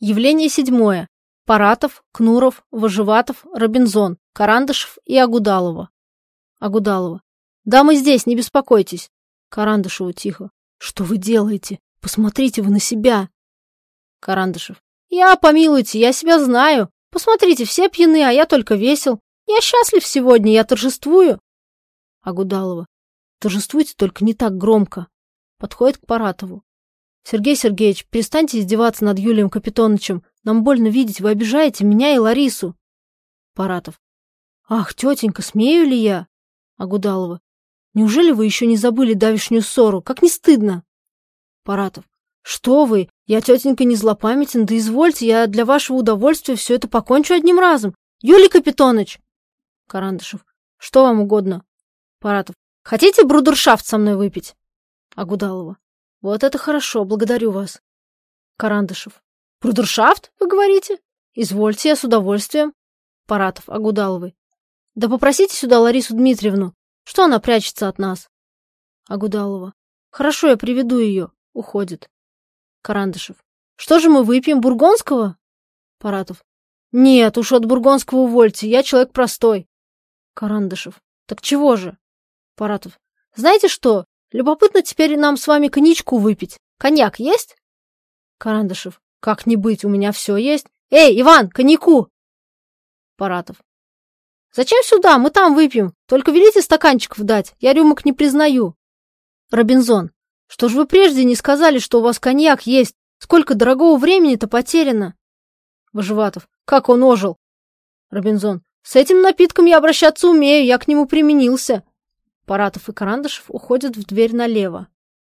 Явление седьмое. Паратов, Кнуров, Вожеватов, Робинзон, Карандышев и Агудалова. Агудалова. Да, мы здесь, не беспокойтесь. Карандышеву тихо. Что вы делаете? Посмотрите вы на себя. Карандышев. Я, помилуйте, я себя знаю. Посмотрите, все пьяны, а я только весел. Я счастлив сегодня, я торжествую. Агудалова. Торжествуйте, только не так громко. Подходит к Паратову. Сергей Сергеевич, перестаньте издеваться над Юлием Капитоновичем. Нам больно видеть, вы обижаете меня и Ларису. Паратов. Ах, тетенька, смею ли я? Агудалова. Неужели вы еще не забыли давешнюю ссору? Как не стыдно? Паратов. Что вы? Я, тетенька, не злопамятен, да извольте, я для вашего удовольствия все это покончу одним разом. Юлий Капитоныч! Карандышев. Что вам угодно? Паратов. Хотите брудершафт со мной выпить? Агудалова. Вот это хорошо, благодарю вас. Карандышев. Брудершафт, вы говорите? Извольте, я с удовольствием. Паратов, Агудаловой. Да попросите сюда Ларису Дмитриевну. Что она прячется от нас? Агудалова. Хорошо, я приведу ее. Уходит. Карандышев. Что же мы выпьем, бургонского? Паратов. Нет, уж от бургонского увольте, я человек простой. Карандышев. Так чего же? Паратов. Знаете что? Любопытно теперь нам с вами коньячку выпить. Коньяк есть? Карандышев. Как не быть, у меня все есть. Эй, Иван, коньяку! Паратов. Зачем сюда? Мы там выпьем. Только велите стаканчиков дать. Я рюмок не признаю. Робинзон. Что ж вы прежде не сказали, что у вас коньяк есть? Сколько дорогого времени-то потеряно? Вожеватов. Как он ожил? Робинзон. С этим напитком я обращаться умею, я к нему применился. Паратов и Карандашев уходят в дверь налево.